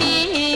दी